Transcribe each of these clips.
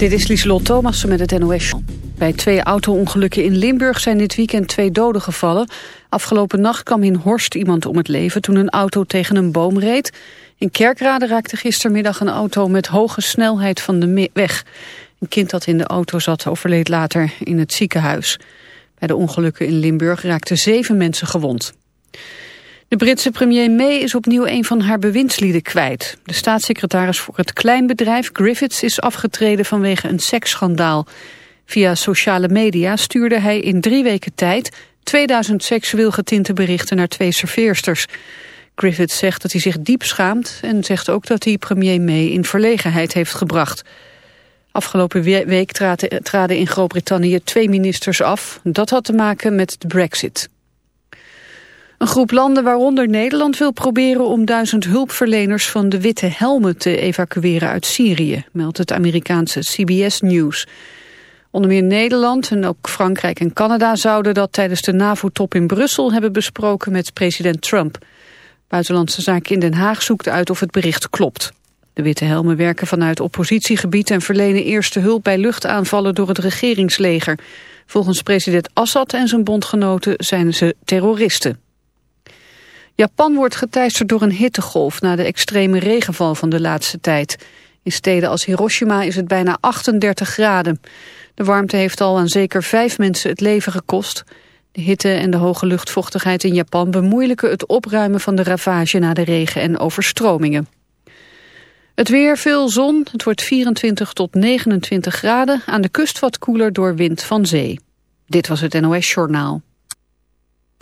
Dit is Lieselot Thomassen met het NOS. Bij twee auto-ongelukken in Limburg zijn dit weekend twee doden gevallen. Afgelopen nacht kwam in Horst iemand om het leven toen een auto tegen een boom reed. In Kerkrade raakte gistermiddag een auto met hoge snelheid van de weg. Een kind dat in de auto zat overleed later in het ziekenhuis. Bij de ongelukken in Limburg raakten zeven mensen gewond. De Britse premier May is opnieuw een van haar bewindslieden kwijt. De staatssecretaris voor het kleinbedrijf Griffiths is afgetreden vanwege een seksschandaal. Via sociale media stuurde hij in drie weken tijd 2000 seksueel getinte berichten naar twee serveersters. Griffiths zegt dat hij zich diep schaamt en zegt ook dat hij premier May in verlegenheid heeft gebracht. Afgelopen week traden in Groot-Brittannië twee ministers af. Dat had te maken met de brexit. Een groep landen, waaronder Nederland, wil proberen om duizend hulpverleners van de Witte Helmen te evacueren uit Syrië, meldt het Amerikaanse CBS News. Onder meer Nederland en ook Frankrijk en Canada zouden dat tijdens de NAVO-top in Brussel hebben besproken met president Trump. Buitenlandse Zaken in Den Haag zoekt uit of het bericht klopt. De Witte Helmen werken vanuit oppositiegebied en verlenen eerste hulp bij luchtaanvallen door het regeringsleger. Volgens president Assad en zijn bondgenoten zijn ze terroristen. Japan wordt geteisterd door een hittegolf na de extreme regenval van de laatste tijd. In steden als Hiroshima is het bijna 38 graden. De warmte heeft al aan zeker vijf mensen het leven gekost. De hitte en de hoge luchtvochtigheid in Japan bemoeilijken het opruimen van de ravage na de regen en overstromingen. Het weer, veel zon, het wordt 24 tot 29 graden, aan de kust wat koeler door wind van zee. Dit was het NOS Journaal.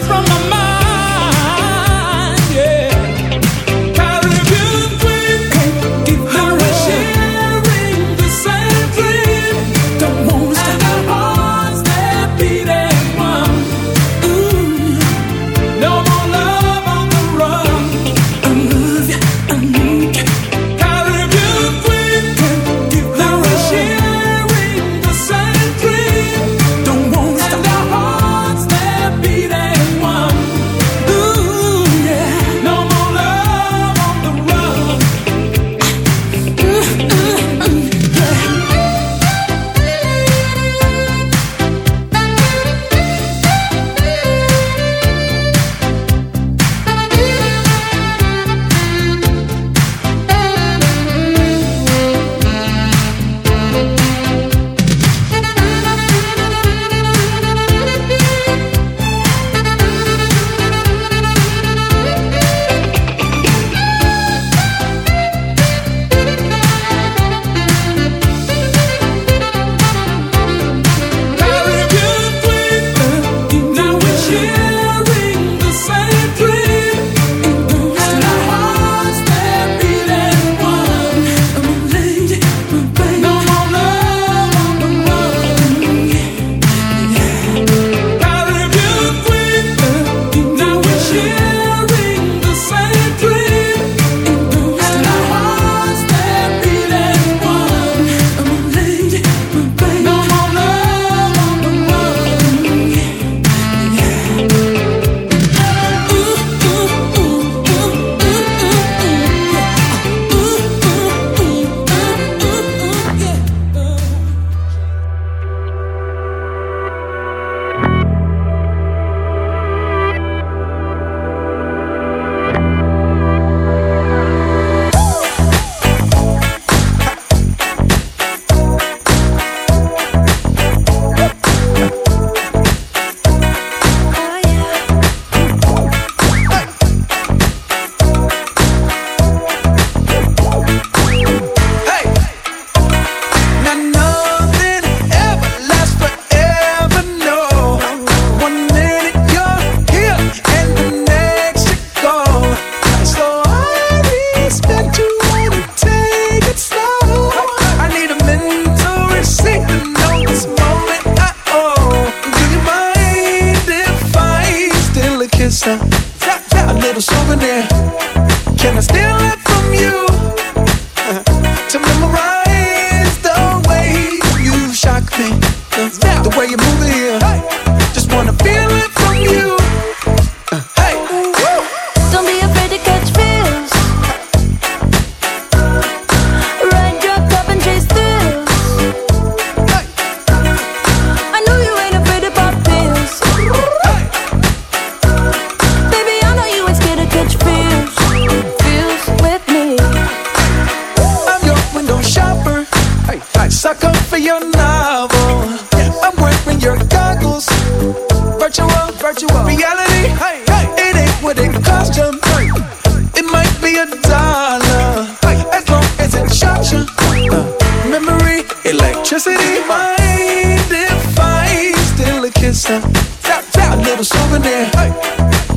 From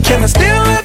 Can I steal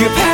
your past.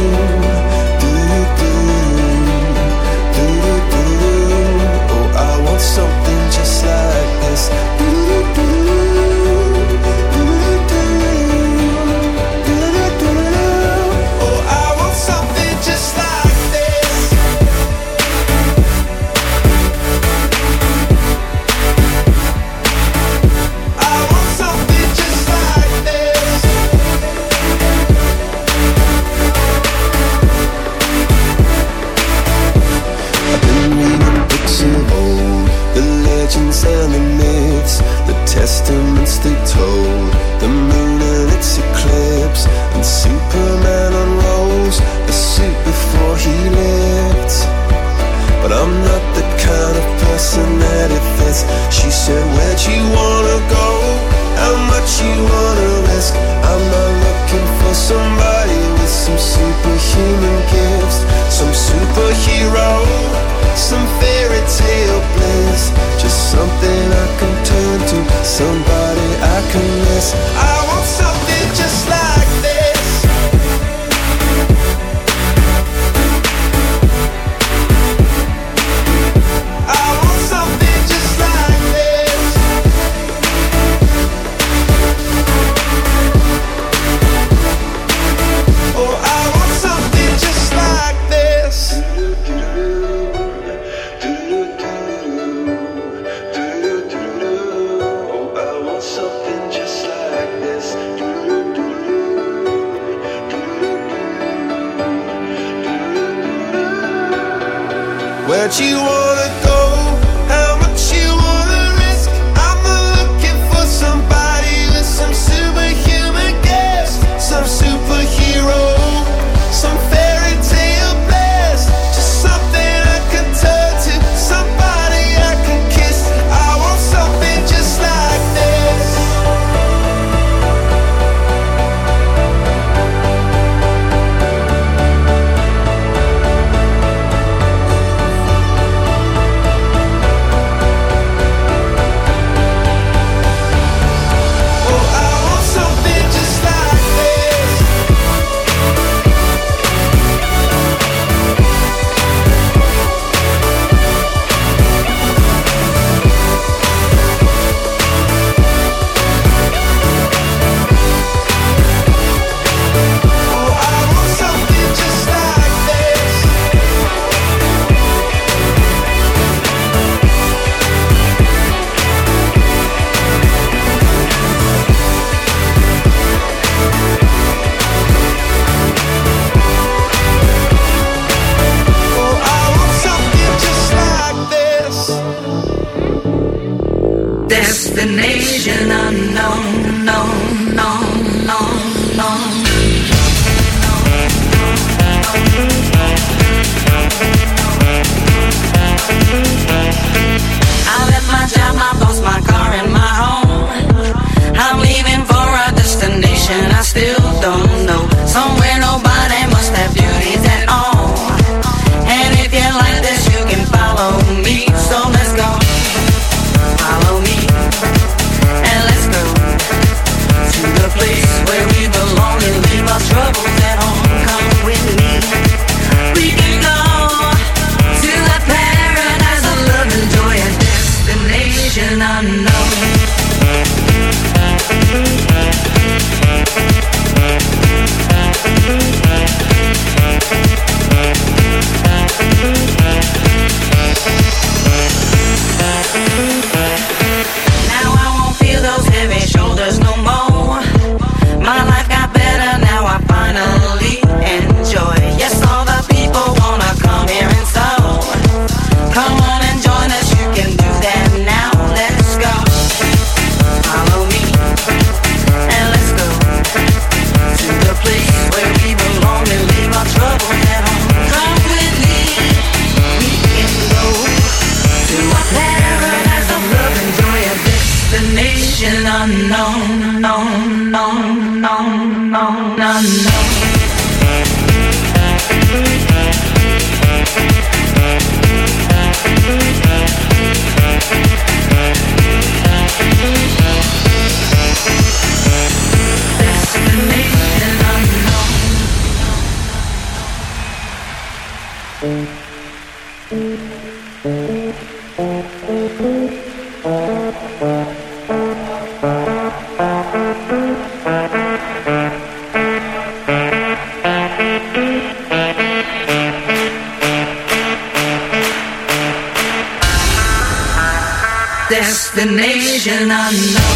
Destination unknown.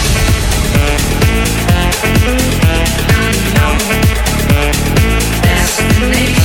Destination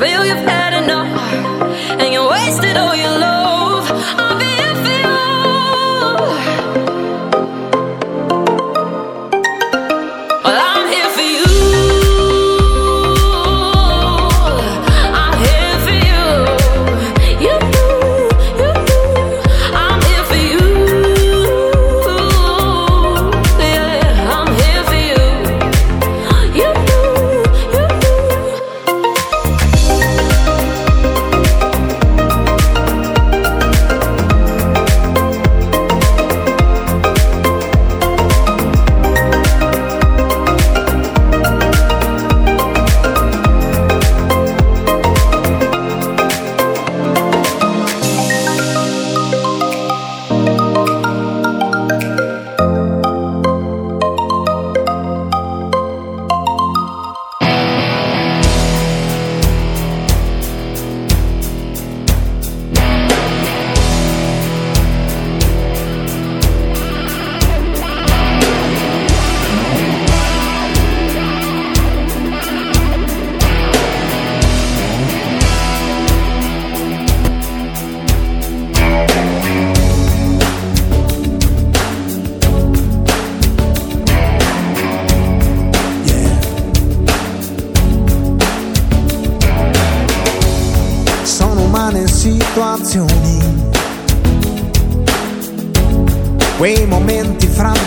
feel your pain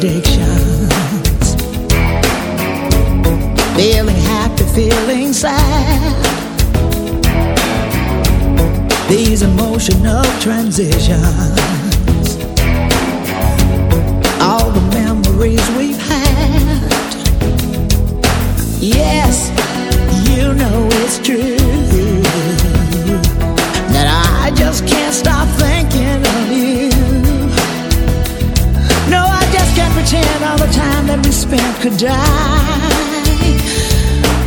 contradictions. Feeling happy, feeling sad. These emotional transitions. All the memories to die.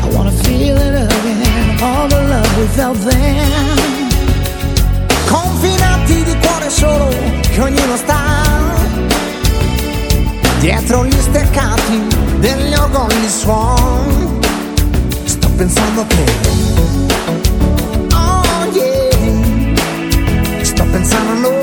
I wanna feel it again, all the love we felt them. Confinati di cuore solo che ognuno sta. Dietro gli steccati degli ogoni suon. Sto pensando a te. Oh yeah. Sto pensando a noi.